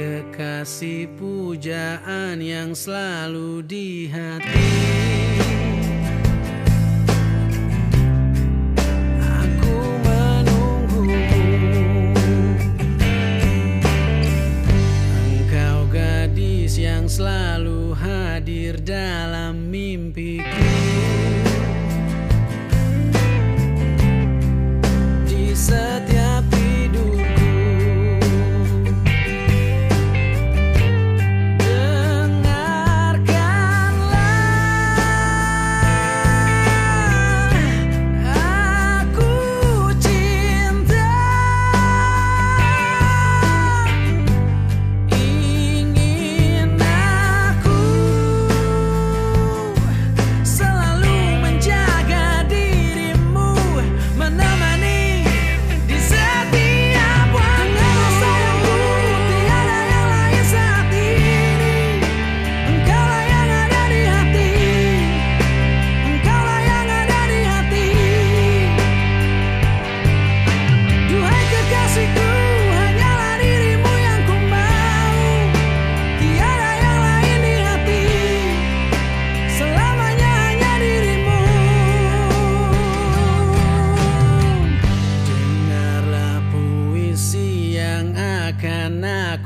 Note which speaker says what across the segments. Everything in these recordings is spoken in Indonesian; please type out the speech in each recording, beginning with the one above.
Speaker 1: Kekasih pujaan yang selalu di hati. Aku menunggu. Engkau gadis yang selalu hadir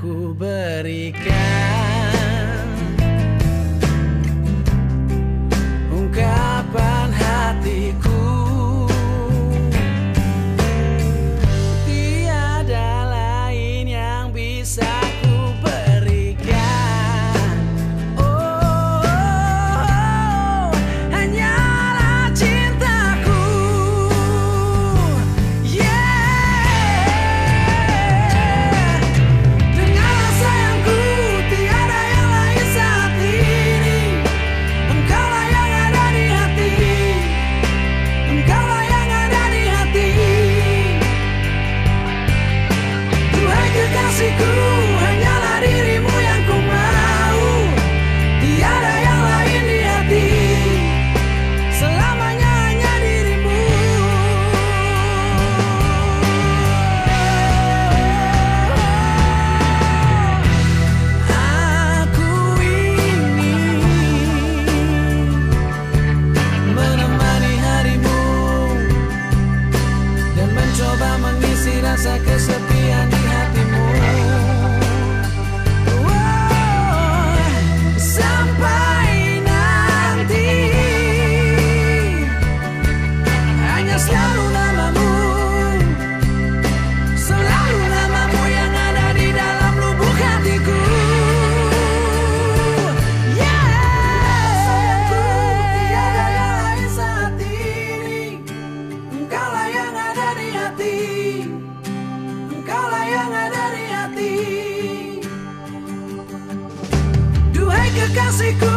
Speaker 1: ku berikan que casi